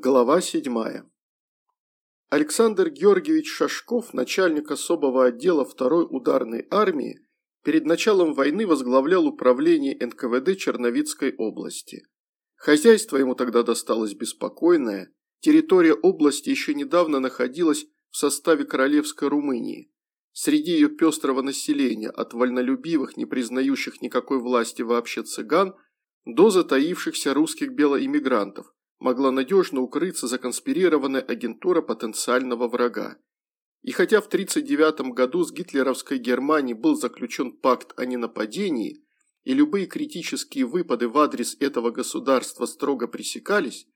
Глава 7. Александр Георгиевич Шашков, начальник особого отдела второй ударной армии, перед началом войны возглавлял управление НКВД Черновицкой области. Хозяйство ему тогда досталось беспокойное, территория области еще недавно находилась в составе Королевской Румынии. Среди ее пестрого населения, от вольнолюбивых, не признающих никакой власти вообще цыган, до затаившихся русских белоиммигрантов – могла надежно укрыться законспирированная агентура потенциального врага. И хотя в 1939 году с гитлеровской Германией был заключен пакт о ненападении, и любые критические выпады в адрес этого государства строго пресекались,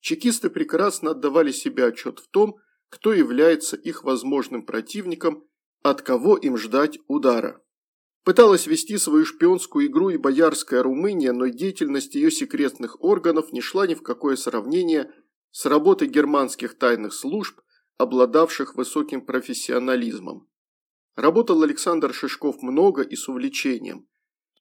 чекисты прекрасно отдавали себе отчет в том, кто является их возможным противником, от кого им ждать удара. Пыталась вести свою шпионскую игру и боярская Румыния, но деятельность ее секретных органов не шла ни в какое сравнение с работой германских тайных служб, обладавших высоким профессионализмом. Работал Александр Шишков много и с увлечением.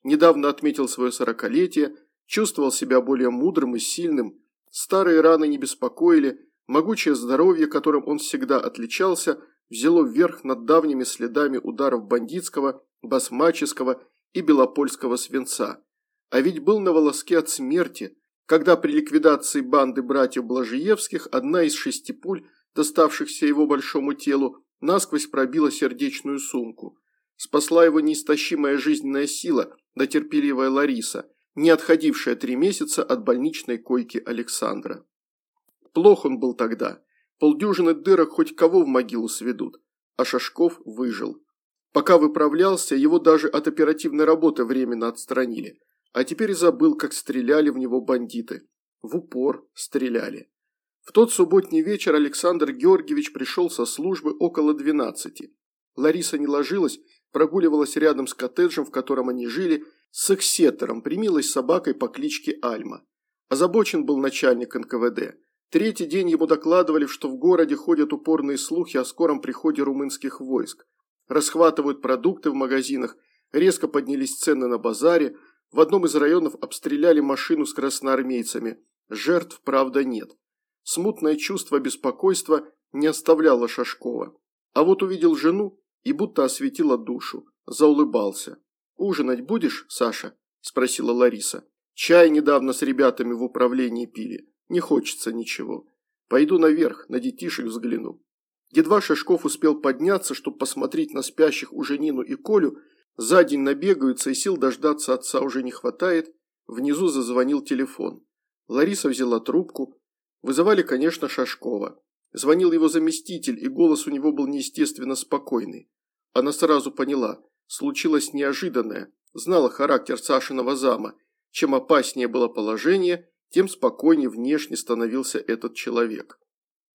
Недавно отметил свое сорокалетие, чувствовал себя более мудрым и сильным, старые раны не беспокоили, могучее здоровье, которым он всегда отличался, взяло вверх над давними следами ударов бандитского басмаческого и белопольского свинца. А ведь был на волоске от смерти, когда при ликвидации банды братьев Блажиевских одна из шести пуль, доставшихся его большому телу, насквозь пробила сердечную сумку. Спасла его неистощимая жизненная сила, да терпеливая Лариса, не отходившая три месяца от больничной койки Александра. Плох он был тогда. Полдюжины дырок хоть кого в могилу сведут, а Шашков выжил. Пока выправлялся, его даже от оперативной работы временно отстранили. А теперь забыл, как стреляли в него бандиты. В упор стреляли. В тот субботний вечер Александр Георгиевич пришел со службы около двенадцати. Лариса не ложилась, прогуливалась рядом с коттеджем, в котором они жили, с эксетером, примилась собакой по кличке Альма. Озабочен был начальник НКВД. Третий день ему докладывали, что в городе ходят упорные слухи о скором приходе румынских войск расхватывают продукты в магазинах, резко поднялись цены на базаре, в одном из районов обстреляли машину с красноармейцами. Жертв, правда, нет. Смутное чувство беспокойства не оставляло Шашкова. А вот увидел жену и будто осветила душу. Заулыбался. «Ужинать будешь, Саша?» – спросила Лариса. «Чай недавно с ребятами в управлении пили. Не хочется ничего. Пойду наверх, на детишек взгляну». Едва Шишков успел подняться, чтобы посмотреть на спящих уже Нину и Колю, за день набегаются и сил дождаться отца уже не хватает, внизу зазвонил телефон. Лариса взяла трубку. Вызывали, конечно, Шашкова. Звонил его заместитель, и голос у него был неестественно спокойный. Она сразу поняла, случилось неожиданное, знала характер Сашиного зама. Чем опаснее было положение, тем спокойнее внешне становился этот человек.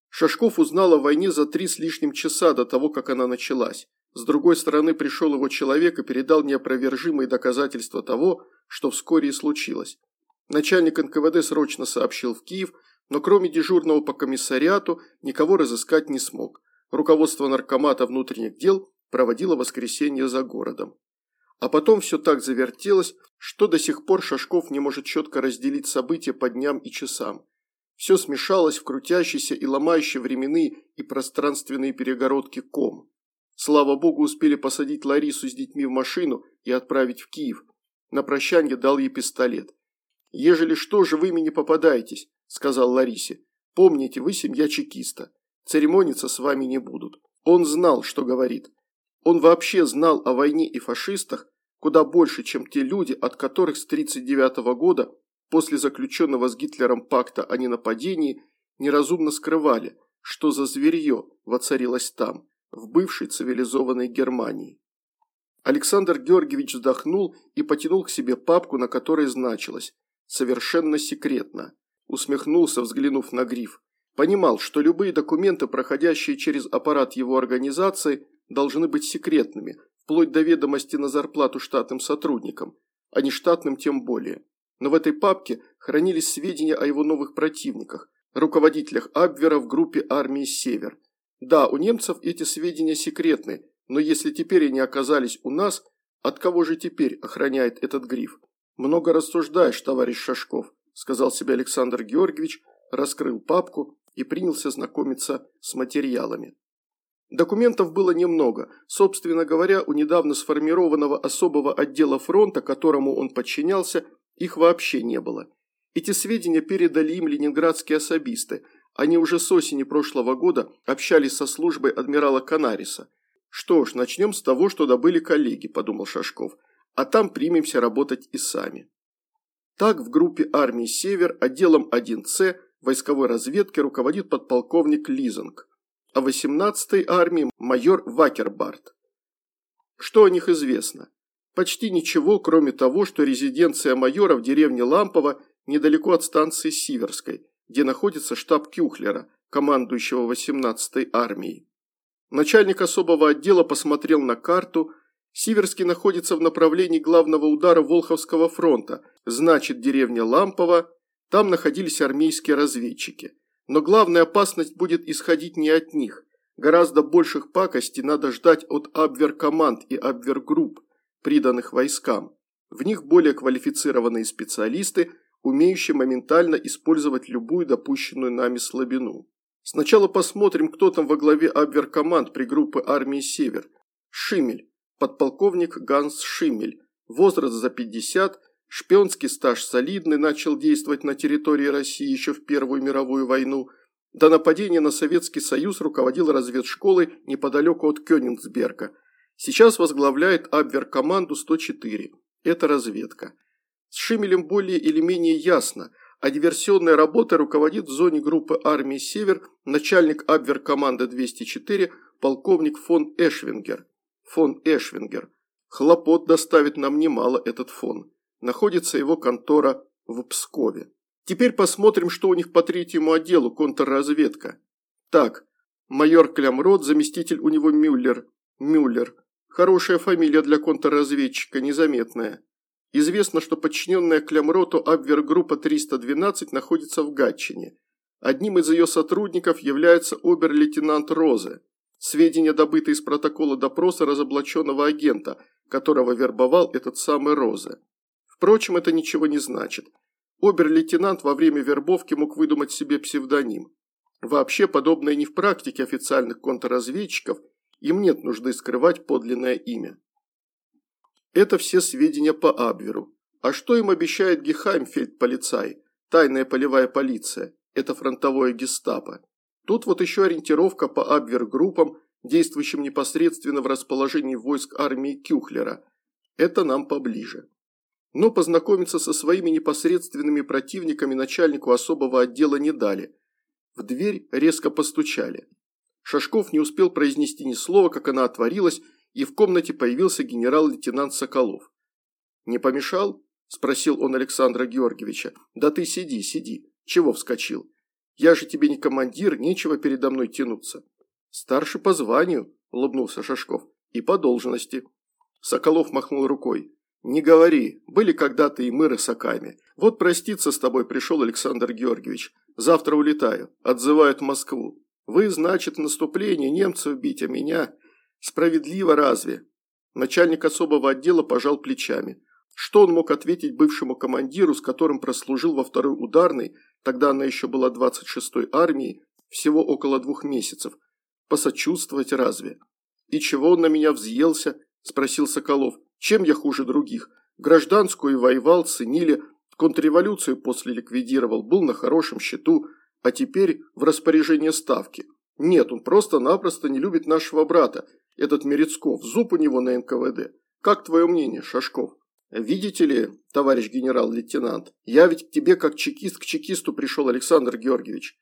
Шашков узнал о войне за три с лишним часа до того, как она началась. С другой стороны пришел его человек и передал неопровержимые доказательства того, что вскоре и случилось. Начальник НКВД срочно сообщил в Киев, но кроме дежурного по комиссариату никого разыскать не смог. Руководство наркомата внутренних дел проводило воскресенье за городом. А потом все так завертелось, что до сих пор Шашков не может четко разделить события по дням и часам. Все смешалось в крутящийся и ломающий временные и пространственные перегородки ком. Слава богу, успели посадить Ларису с детьми в машину и отправить в Киев. На прощанье дал ей пистолет. «Ежели что же вы не попадаетесь», – сказал Ларисе. «Помните, вы семья чекиста. Церемониться с вами не будут». Он знал, что говорит. Он вообще знал о войне и фашистах куда больше, чем те люди, от которых с 1939 года после заключенного с Гитлером пакта о ненападении неразумно скрывали, что за зверье воцарилось там, в бывшей цивилизованной Германии. Александр Георгиевич вздохнул и потянул к себе папку, на которой значилось «Совершенно секретно». Усмехнулся, взглянув на гриф. Понимал, что любые документы, проходящие через аппарат его организации, должны быть секретными, вплоть до ведомости на зарплату штатным сотрудникам, а не штатным тем более. Но в этой папке хранились сведения о его новых противниках, руководителях Абвера в группе армии «Север». Да, у немцев эти сведения секретны, но если теперь они оказались у нас, от кого же теперь охраняет этот гриф? Много рассуждаешь, товарищ Шашков, сказал себе Александр Георгиевич, раскрыл папку и принялся знакомиться с материалами. Документов было немного. Собственно говоря, у недавно сформированного особого отдела фронта, которому он подчинялся, их вообще не было. Эти сведения передали им ленинградские особисты. Они уже с осени прошлого года общались со службой адмирала Канариса. «Что ж, начнем с того, что добыли коллеги», – подумал Шашков. «А там примемся работать и сами». Так в группе армии «Север» отделом 1С войсковой разведки руководит подполковник Лизанг о 18-й армии майор Вакербарт. Что о них известно? Почти ничего, кроме того, что резиденция майора в деревне Лампово недалеко от станции Сиверской, где находится штаб Кюхлера, командующего 18-й армией. Начальник особого отдела посмотрел на карту. Сиверский находится в направлении главного удара Волховского фронта, значит деревня Лампово, там находились армейские разведчики. Но главная опасность будет исходить не от них. Гораздо больших пакостей надо ждать от абверкоманд и абвергрупп, приданных войскам. В них более квалифицированные специалисты, умеющие моментально использовать любую допущенную нами слабину. Сначала посмотрим, кто там во главе абверкоманд при группе армии «Север». Шимель, подполковник Ганс Шимель, возраст за 50, Шпионский стаж солидный, начал действовать на территории России еще в Первую мировую войну. До нападения на Советский Союз руководил разведшколой неподалеку от Кёнигсберга. Сейчас возглавляет Абвер-команду 104. Это разведка. С Шимелем более или менее ясно, а диверсионной работой руководит в зоне группы армии «Север» начальник Абвер-команды 204 полковник фон Эшвингер. Фон Эшвингер. Хлопот доставит нам немало этот фон находится его контора в Пскове. Теперь посмотрим, что у них по третьему отделу контрразведка. Так, майор Клямрот, заместитель у него Мюллер. Мюллер. Хорошая фамилия для контрразведчика, незаметная. Известно, что подчиненная Клямроту Абвергруппа 312 находится в Гатчине. Одним из ее сотрудников является обер-лейтенант Розе. Сведения, добытые из протокола допроса разоблаченного агента, которого вербовал этот самый Розе. Впрочем, это ничего не значит. Обер-лейтенант во время вербовки мог выдумать себе псевдоним. Вообще, подобное не в практике официальных контрразведчиков, им нет нужды скрывать подлинное имя. Это все сведения по Абверу. А что им обещает Гехаймфельд-полицай, тайная полевая полиция, это фронтовое гестапо. Тут вот еще ориентировка по Абвер-группам, действующим непосредственно в расположении войск армии Кюхлера. Это нам поближе но познакомиться со своими непосредственными противниками начальнику особого отдела не дали. В дверь резко постучали. Шашков не успел произнести ни слова, как она отворилась, и в комнате появился генерал-лейтенант Соколов. «Не помешал?» – спросил он Александра Георгиевича. «Да ты сиди, сиди. Чего вскочил? Я же тебе не командир, нечего передо мной тянуться». «Старше по званию», – улыбнулся Шашков, – «и по должности». Соколов махнул рукой. «Не говори, были когда-то и мы рысаками. Вот проститься с тобой пришел Александр Георгиевич. Завтра улетаю. Отзывают в Москву. Вы, значит, наступление немцев бить, а меня... Справедливо разве?» Начальник особого отдела пожал плечами. Что он мог ответить бывшему командиру, с которым прослужил во второй ударной, тогда она еще была 26-й армии, всего около двух месяцев? Посочувствовать разве? «И чего он на меня взъелся?» – спросил Соколов. Чем я хуже других? Гражданскую воевал, ценили, контрреволюцию после ликвидировал, был на хорошем счету, а теперь в распоряжение ставки. Нет, он просто-напросто не любит нашего брата, этот Мерецков, зуб у него на НКВД. Как твое мнение, Шашков? Видите ли, товарищ генерал-лейтенант, я ведь к тебе как чекист к чекисту пришел, Александр Георгиевич.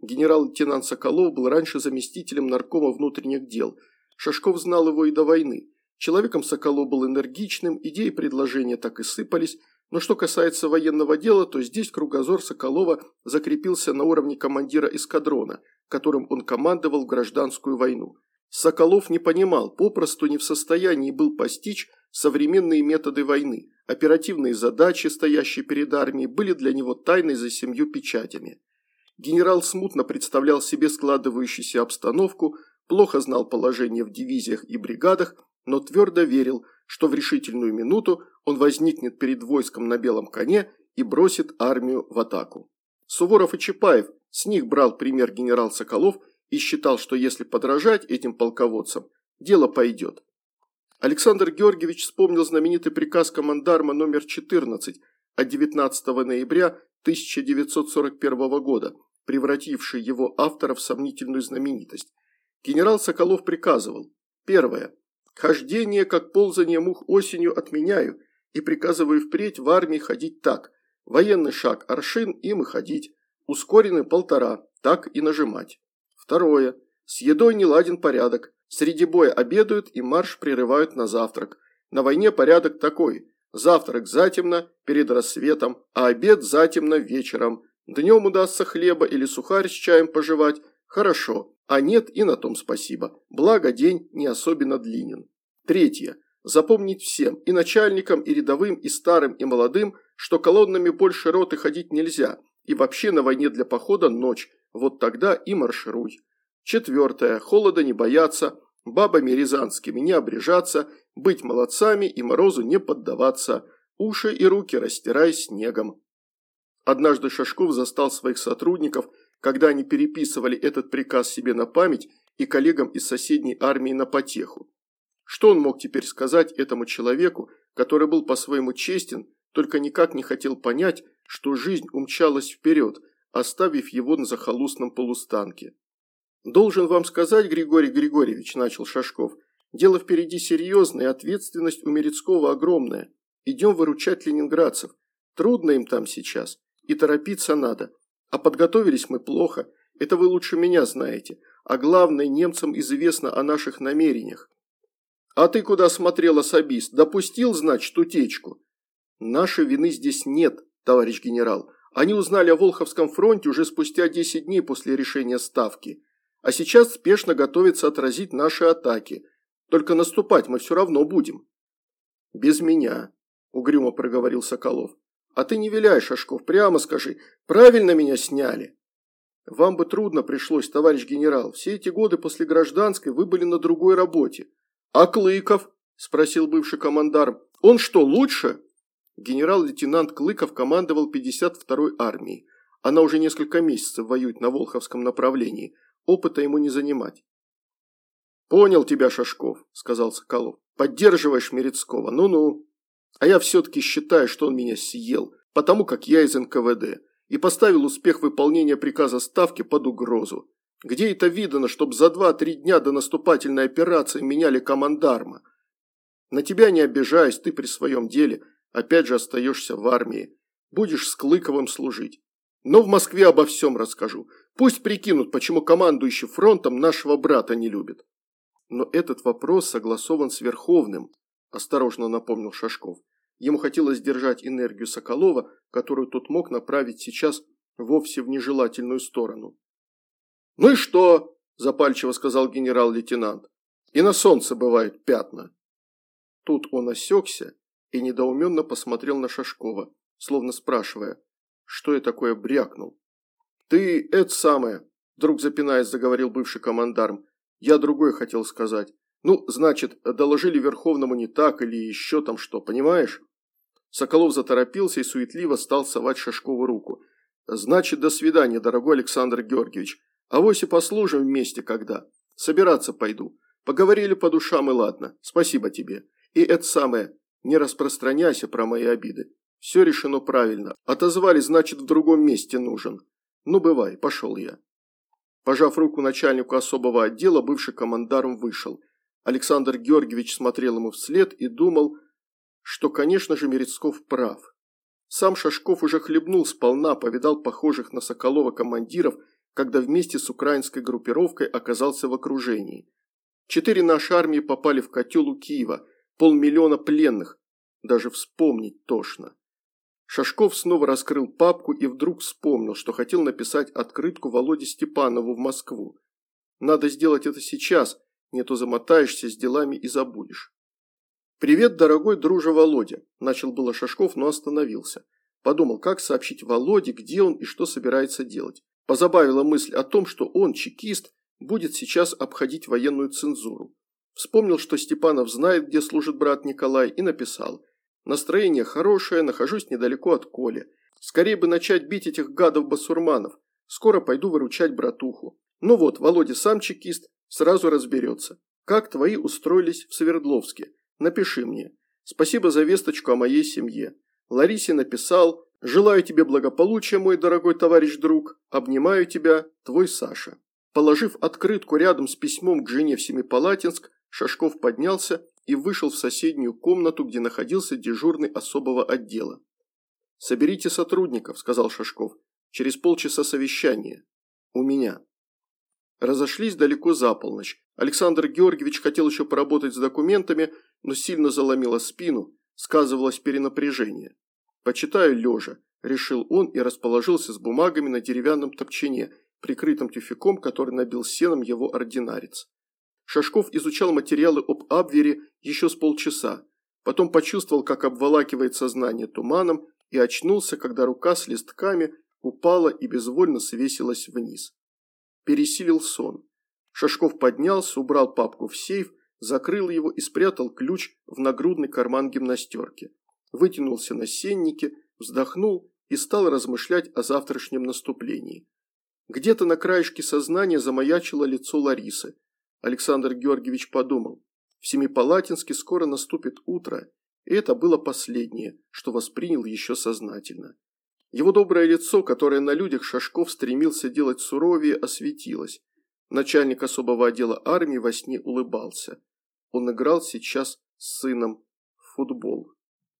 Генерал-лейтенант Соколов был раньше заместителем наркома внутренних дел. Шашков знал его и до войны. Человеком Соколов был энергичным, идеи предложения так и сыпались, но что касается военного дела, то здесь кругозор Соколова закрепился на уровне командира эскадрона, которым он командовал в гражданскую войну. Соколов не понимал, попросту не в состоянии был постичь современные методы войны. Оперативные задачи, стоящие перед армией, были для него тайной за семью печатями. Генерал смутно представлял себе складывающуюся обстановку, плохо знал положение в дивизиях и бригадах, но твердо верил, что в решительную минуту он возникнет перед войском на белом коне и бросит армию в атаку. Суворов и Чапаев, с них брал пример генерал Соколов и считал, что если подражать этим полководцам, дело пойдет. Александр Георгиевич вспомнил знаменитый приказ командарма номер 14 от 19 ноября 1941 года, превративший его автора в сомнительную знаменитость. Генерал Соколов приказывал. Первое. Хождение, как ползание мух осенью, отменяю и приказываю впредь в армии ходить так. Военный шаг аршин, им и ходить. Ускоренный полтора, так и нажимать. Второе. С едой не ладен порядок. Среди боя обедают и марш прерывают на завтрак. На войне порядок такой. Завтрак затемно, перед рассветом, а обед затемно вечером. Днем удастся хлеба или сухарь с чаем пожевать. Хорошо. А нет и на том спасибо. Благо день не особенно длинен. Третье. Запомнить всем, и начальникам, и рядовым, и старым, и молодым, что колоннами больше роты ходить нельзя. И вообще на войне для похода ночь. Вот тогда и маршируй. Четвертое. Холода не бояться, бабами рязанскими не обрежаться, быть молодцами и морозу не поддаваться, уши и руки растирай снегом. Однажды Шашков застал своих сотрудников, когда они переписывали этот приказ себе на память и коллегам из соседней армии на потеху. Что он мог теперь сказать этому человеку, который был по-своему честен, только никак не хотел понять, что жизнь умчалась вперед, оставив его на захолустном полустанке. «Должен вам сказать, Григорий Григорьевич», – начал Шашков, – «дело впереди серьезное, ответственность у Мерецкого огромная. Идем выручать ленинградцев. Трудно им там сейчас, и торопиться надо. А подготовились мы плохо, это вы лучше меня знаете. А главное, немцам известно о наших намерениях. А ты куда смотрел, особист? Допустил, значит, утечку? Нашей вины здесь нет, товарищ генерал. Они узнали о Волховском фронте уже спустя 10 дней после решения ставки а сейчас спешно готовится отразить наши атаки. Только наступать мы все равно будем». «Без меня», – угрюмо проговорил Соколов. «А ты не виляй, Шашков, прямо скажи, правильно меня сняли?» «Вам бы трудно пришлось, товарищ генерал. Все эти годы после гражданской вы были на другой работе». «А Клыков?» – спросил бывший командарм. «Он что, лучше?» Генерал-лейтенант Клыков командовал 52-й армией. Она уже несколько месяцев воюет на Волховском направлении – Опыта ему не занимать. «Понял тебя, Шашков», – сказал Соколов. «Поддерживаешь Мерецкого, ну-ну. А я все-таки считаю, что он меня съел, потому как я из НКВД, и поставил успех выполнения приказа Ставки под угрозу. Где это видано, чтоб за два-три дня до наступательной операции меняли командарма? На тебя не обижаюсь, ты при своем деле опять же остаешься в армии. Будешь с Клыковым служить. Но в Москве обо всем расскажу. Пусть прикинут, почему командующий фронтом нашего брата не любит. Но этот вопрос согласован с Верховным, осторожно напомнил Шашков. Ему хотелось держать энергию Соколова, которую тот мог направить сейчас вовсе в нежелательную сторону. «Ну и что?» – запальчиво сказал генерал-лейтенант. «И на солнце бывают пятна». Тут он осекся и недоуменно посмотрел на Шашкова, словно спрашивая, что я такое брякнул. «Ты это самое», – вдруг запинаясь, заговорил бывший командарм. «Я другое хотел сказать. Ну, значит, доложили Верховному не так или еще там что, понимаешь?» Соколов заторопился и суетливо стал совать Шашкову руку. «Значит, до свидания, дорогой Александр Георгиевич. А вось и послужим вместе когда. Собираться пойду. Поговорили по душам и ладно. Спасибо тебе. И это самое, не распространяйся про мои обиды. Все решено правильно. Отозвали, значит, в другом месте нужен. Ну, бывай, пошел я. Пожав руку начальнику особого отдела, бывший командарм вышел. Александр Георгиевич смотрел ему вслед и думал, что, конечно же, Мерецков прав. Сам Шашков уже хлебнул сполна, повидал похожих на Соколова командиров, когда вместе с украинской группировкой оказался в окружении. Четыре наши армии попали в котел у Киева, полмиллиона пленных. Даже вспомнить тошно. Шашков снова раскрыл папку и вдруг вспомнил, что хотел написать открытку Володе Степанову в Москву. Надо сделать это сейчас, не то замотаешься с делами и забудешь. «Привет, дорогой друже Володя», – начал было Шашков, но остановился. Подумал, как сообщить Володе, где он и что собирается делать. Позабавила мысль о том, что он, чекист, будет сейчас обходить военную цензуру. Вспомнил, что Степанов знает, где служит брат Николай, и написал – Настроение хорошее, нахожусь недалеко от Коли. Скорее бы начать бить этих гадов-басурманов. Скоро пойду выручать братуху. Ну вот, Володя сам чекист, сразу разберется. Как твои устроились в Свердловске? Напиши мне. Спасибо за весточку о моей семье. Ларисе написал. Желаю тебе благополучия, мой дорогой товарищ-друг. Обнимаю тебя, твой Саша. Положив открытку рядом с письмом к жене в Семипалатинск, Шашков поднялся и вышел в соседнюю комнату, где находился дежурный особого отдела. «Соберите сотрудников», – сказал Шашков. «Через полчаса совещание. У меня». Разошлись далеко за полночь. Александр Георгиевич хотел еще поработать с документами, но сильно заломило спину, сказывалось перенапряжение. «Почитаю лежа», – решил он и расположился с бумагами на деревянном топчине, прикрытом тюфяком, который набил сеном его ординарец. Шашков изучал материалы об Абвере еще с полчаса, потом почувствовал, как обволакивает сознание туманом и очнулся, когда рука с листками упала и безвольно свесилась вниз. Пересилил сон. Шашков поднялся, убрал папку в сейф, закрыл его и спрятал ключ в нагрудный карман гимнастерки. Вытянулся на сеннике, вздохнул и стал размышлять о завтрашнем наступлении. Где-то на краешке сознания замаячило лицо Ларисы. Александр Георгиевич подумал, в Семипалатинске скоро наступит утро, и это было последнее, что воспринял еще сознательно. Его доброе лицо, которое на людях Шашков стремился делать суровее, осветилось. Начальник особого отдела армии во сне улыбался. Он играл сейчас с сыном в футбол.